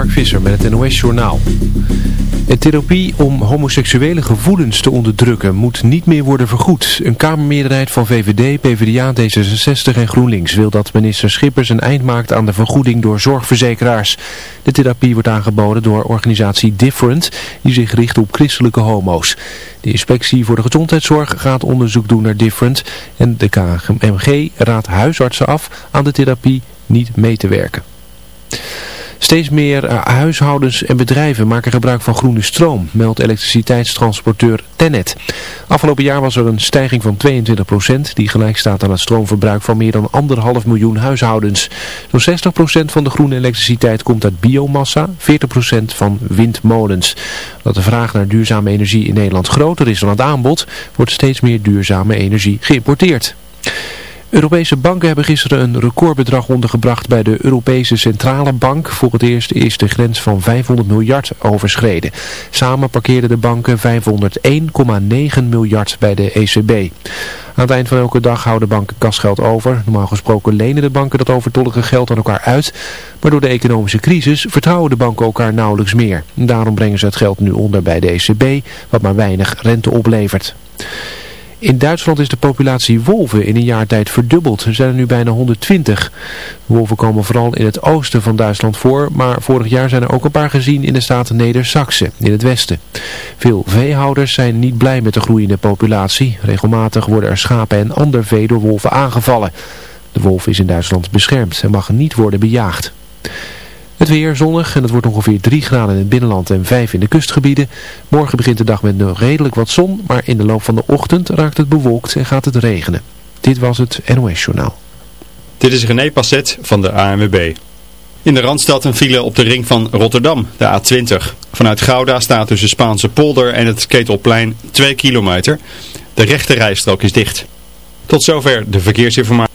Mark Visser met het NOS Journaal. Een therapie om homoseksuele gevoelens te onderdrukken moet niet meer worden vergoed. Een kamermeerderheid van VVD, PvdA, D66 en GroenLinks wil dat minister Schippers een eind maakt aan de vergoeding door zorgverzekeraars. De therapie wordt aangeboden door organisatie Different, die zich richt op christelijke homo's. De inspectie voor de gezondheidszorg gaat onderzoek doen naar Different en de KMG raadt huisartsen af aan de therapie niet mee te werken. Steeds meer eh, huishoudens en bedrijven maken gebruik van groene stroom, meldt elektriciteitstransporteur Tennet. Afgelopen jaar was er een stijging van 22%, die gelijk staat aan het stroomverbruik van meer dan anderhalf miljoen huishoudens. Zo'n 60% van de groene elektriciteit komt uit biomassa, 40% van windmolens. Dat de vraag naar duurzame energie in Nederland groter is dan het aanbod, wordt steeds meer duurzame energie geïmporteerd. Europese banken hebben gisteren een recordbedrag ondergebracht bij de Europese Centrale Bank. Voor het eerst is de grens van 500 miljard overschreden. Samen parkeerden de banken 501,9 miljard bij de ECB. Aan het eind van elke dag houden banken kasgeld over. Normaal gesproken lenen de banken dat overtollige geld aan elkaar uit. Maar door de economische crisis vertrouwen de banken elkaar nauwelijks meer. Daarom brengen ze het geld nu onder bij de ECB, wat maar weinig rente oplevert. In Duitsland is de populatie wolven in een jaar tijd verdubbeld. Er zijn er nu bijna 120. Wolven komen vooral in het oosten van Duitsland voor, maar vorig jaar zijn er ook een paar gezien in de staat Neder-Saxe, in het westen. Veel veehouders zijn niet blij met de groeiende populatie. Regelmatig worden er schapen en ander vee door wolven aangevallen. De wolf is in Duitsland beschermd en mag niet worden bejaagd. Het weer zonnig en het wordt ongeveer 3 graden in het binnenland en 5 in de kustgebieden. Morgen begint de dag met nog redelijk wat zon, maar in de loop van de ochtend raakt het bewolkt en gaat het regenen. Dit was het NOS Journaal. Dit is René Passet van de ANWB. In de Randstad een file op de ring van Rotterdam, de A20. Vanuit Gouda staat tussen Spaanse polder en het Ketelplein 2 kilometer. De rechte rijstrook is dicht. Tot zover de verkeersinformatie.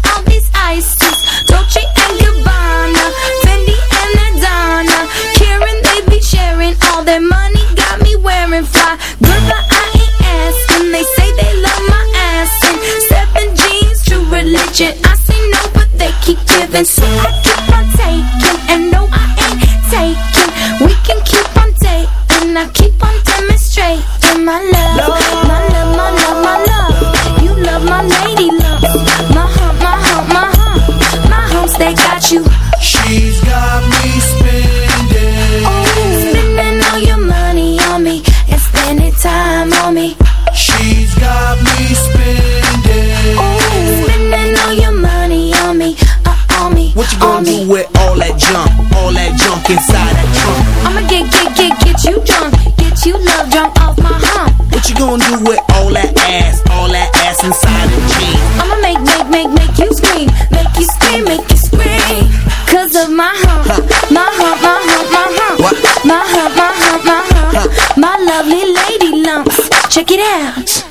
keep. So I keep on taking. And no, I ain't taking. We can keep on dating. I keep on demonstrating my love. All that ass? All that ass inside the jeans? I'ma make, make, make, make you scream. Make you scream, make you scream. Cause of my hump. My hump, my hump, my hump. What? My hump, my hump, my hump. My lovely lady lumps. Check it out.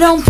Don't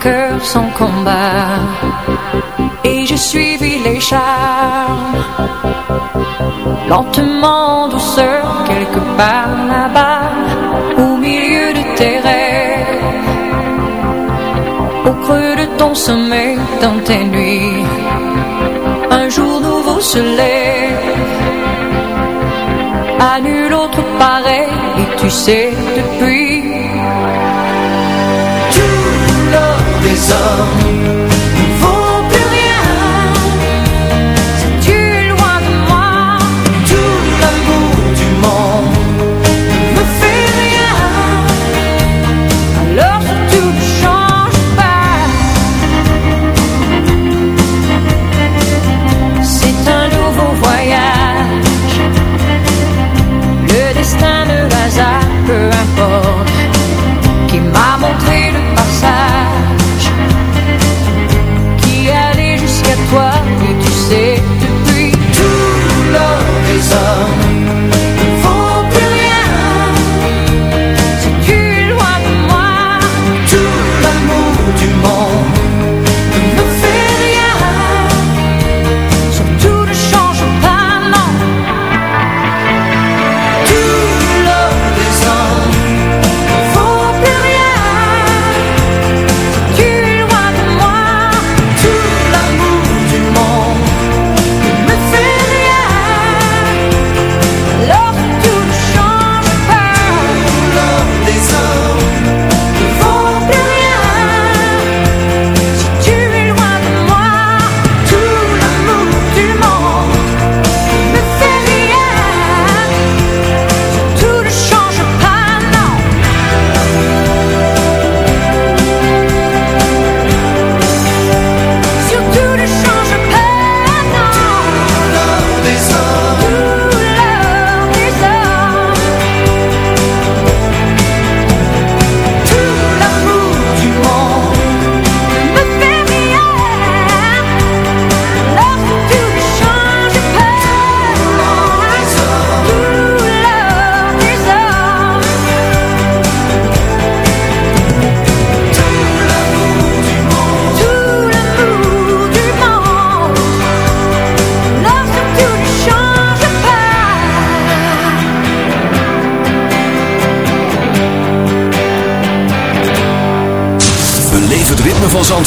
Cœur sans combat. Et j'ai suivi les charmes Lentement, en douceur, quelque part là-bas Au milieu de tes rêves. Au creux de ton sommeil, dans tes nuits. Un jour nouveau se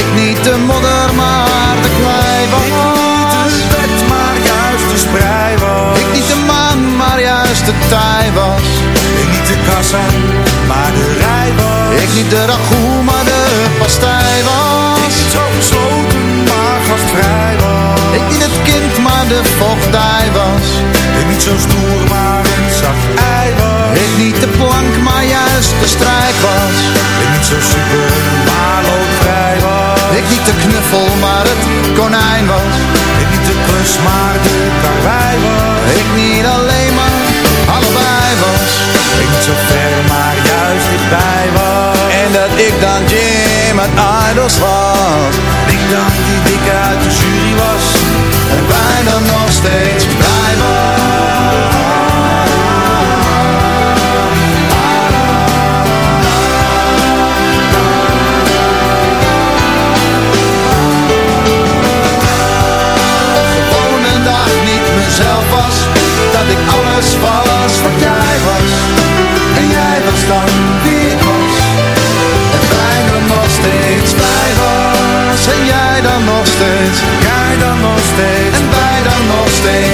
Ik niet de modder, maar de klei was. Ik niet de wet, maar juist de sprei was. Ik niet de maan, maar juist de tij was. Ik niet de kassa, maar de rij was. Ik niet de ragout, maar de pastij was. Ik niet zo gesloten, maar gastvrij was. Ik niet het kind, maar de vochtdij was. Ik niet zo stoer, maar een zacht ei was. Maar de karwei was. Ik niet alleen, maar allebei was. Ik niet zo ver, maar juist dichtbij was. En dat ik dan Jim uit Idols was. Ik dan die dikke uit de jury was. En alles wat jij was. En jij was dan wie ik was. En wij dan nog steeds wij was. En jij dan nog steeds. Jij dan nog steeds. En wij dan nog steeds.